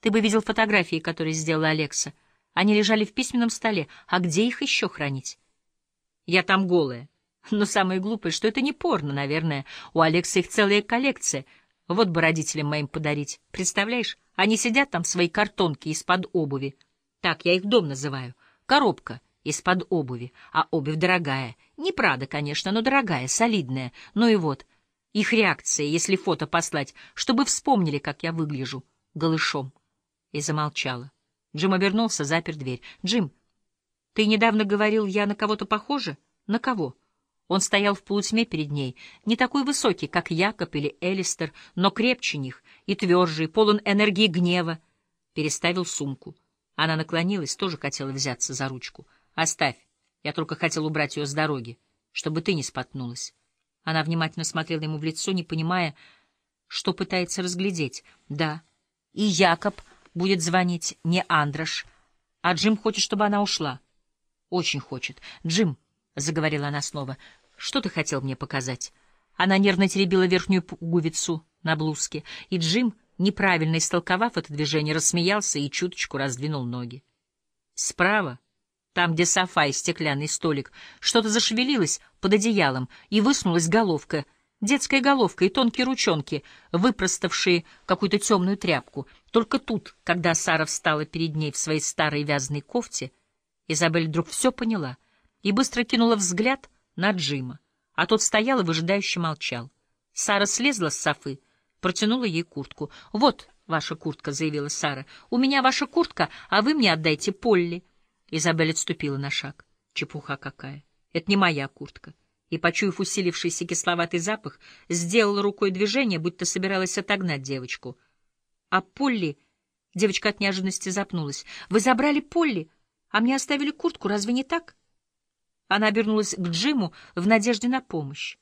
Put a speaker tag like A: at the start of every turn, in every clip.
A: Ты бы видел фотографии, которые сделала Алекса. Они лежали в письменном столе. А где их еще хранить? Я там голая. Но самое глупое, что это не порно, наверное. У Алекса их целая коллекция. Вот бы родителям моим подарить. Представляешь, они сидят там в своей картонке из-под обуви. Так я их дом называю. Коробка из-под обуви. А обувь дорогая. Не Прада, конечно, но дорогая, солидная. Ну и вот, их реакция, если фото послать, чтобы вспомнили, как я выгляжу голышом. И замолчала. Джим обернулся, запер дверь. «Джим, ты недавно говорил, я на кого-то похожа? На кого?» Он стоял в полутьме перед ней, не такой высокий, как Якоб или Элистер, но крепче них и тверже, и полон энергии гнева. Переставил сумку. Она наклонилась, тоже хотела взяться за ручку. «Оставь, я только хотел убрать ее с дороги, чтобы ты не споткнулась». Она внимательно смотрела ему в лицо, не понимая, что пытается разглядеть. «Да, и Якоб будет звонить не Андрош, а Джим хочет, чтобы она ушла. Очень хочет. Джим, — заговорила она снова, — что ты хотел мне показать? Она нервно теребила верхнюю пуговицу на блузке, и Джим, неправильно истолковав это движение, рассмеялся и чуточку раздвинул ноги. Справа, там, где софа и стеклянный столик, что-то зашевелилось под одеялом, и высунулась головка — Детская головка и тонкие ручонки, выпроставшие какую-то темную тряпку. Только тут, когда Сара встала перед ней в своей старой вязаной кофте, Изабель вдруг все поняла и быстро кинула взгляд на Джима, а тот стоял и выжидающе молчал. Сара слезла с софы, протянула ей куртку. «Вот ваша куртка», — заявила Сара. «У меня ваша куртка, а вы мне отдайте Полли». Изабель отступила на шаг. Чепуха какая! Это не моя куртка и, почуяв усилившийся кисловатый запах, сделала рукой движение, будто собиралась отогнать девочку. А Полли... Девочка от неожиданности запнулась. «Вы забрали Полли, а мне оставили куртку, разве не так?» Она обернулась к Джиму в надежде на помощь.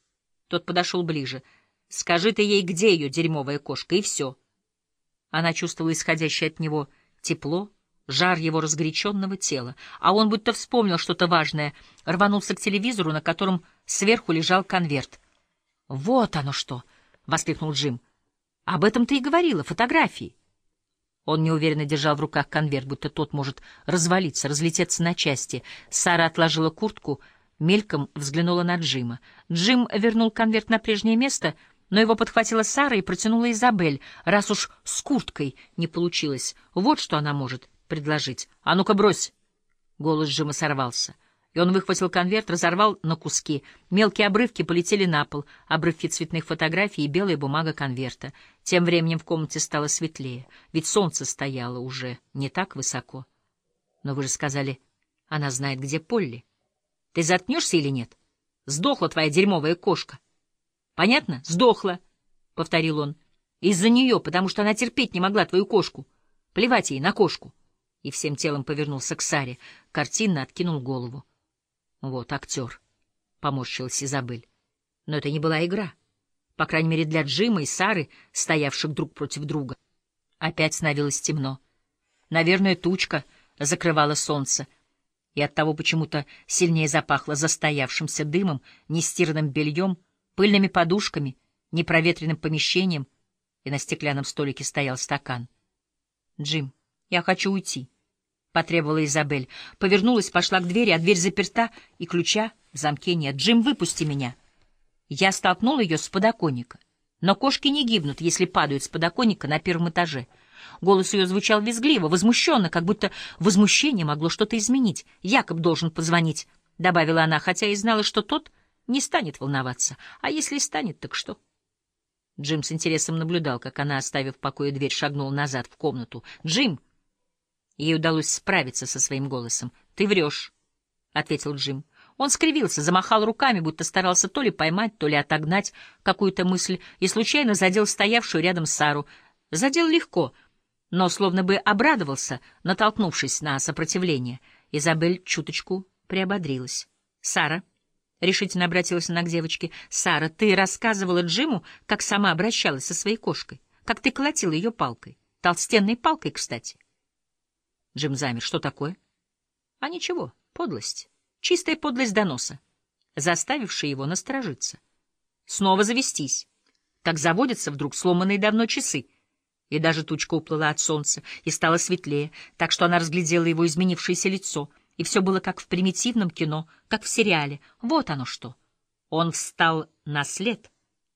A: Тот подошел ближе. «Скажи ты ей, где ее дерьмовая кошка, и все». Она чувствовала исходящее от него тепло, жар его разгоряченного тела, а он будто вспомнил что-то важное, рванулся к телевизору, на котором сверху лежал конверт. «Вот оно что!» — воскликнул Джим. «Об этом ты и говорила, фотографии». Он неуверенно держал в руках конверт, будто тот может развалиться, разлететься на части. Сара отложила куртку, мельком взглянула на Джима. Джим вернул конверт на прежнее место, но его подхватила Сара и протянула Изабель, раз уж с курткой не получилось. Вот что она может предложить. «А ну-ка, брось!» Голос Джима сорвался. И он выхватил конверт, разорвал на куски. Мелкие обрывки полетели на пол, обрывки цветных фотографий и белая бумага конверта. Тем временем в комнате стало светлее, ведь солнце стояло уже не так высоко. Но вы же сказали, она знает, где Полли. Ты заткнешься или нет? Сдохла твоя дерьмовая кошка. Понятно? Сдохла, — повторил он. Из-за нее, потому что она терпеть не могла твою кошку. Плевать ей на кошку и всем телом повернулся к Саре, картинно откинул голову. Вот актер, — поморщилась Изабель. Но это не была игра. По крайней мере, для Джима и Сары, стоявших друг против друга. Опять становилось темно. Наверное, тучка закрывала солнце, и оттого почему-то сильнее запахло застоявшимся дымом, нестиранным бельем, пыльными подушками, непроветренным помещением, и на стеклянном столике стоял стакан. «Джим, я хочу уйти» потребовала Изабель. Повернулась, пошла к двери, а дверь заперта, и ключа в замке нет. «Джим, выпусти меня!» Я столкнул ее с подоконника. Но кошки не гибнут, если падают с подоконника на первом этаже. Голос ее звучал визгливо, возмущенно, как будто возмущение могло что-то изменить. «Якоб должен позвонить», — добавила она, хотя и знала, что тот не станет волноваться. А если и станет, так что? Джим с интересом наблюдал, как она, оставив в покое дверь, шагнула назад в комнату. «Джим!» Ей удалось справиться со своим голосом. «Ты врешь», — ответил Джим. Он скривился, замахал руками, будто старался то ли поймать, то ли отогнать какую-то мысль, и случайно задел стоявшую рядом Сару. Задел легко, но словно бы обрадовался, натолкнувшись на сопротивление. Изабель чуточку приободрилась. «Сара», — решительно обратилась она к девочке, — «Сара, ты рассказывала Джиму, как сама обращалась со своей кошкой, как ты колотила ее палкой, толстенной палкой, кстати». Джим замер. Что такое? А ничего, подлость. Чистая подлость доноса, заставившая его насторожиться. Снова завестись, как заводятся вдруг сломанные давно часы. И даже тучка уплыла от солнца и стала светлее, так что она разглядела его изменившееся лицо, и все было как в примитивном кино, как в сериале. Вот оно что. Он встал на след —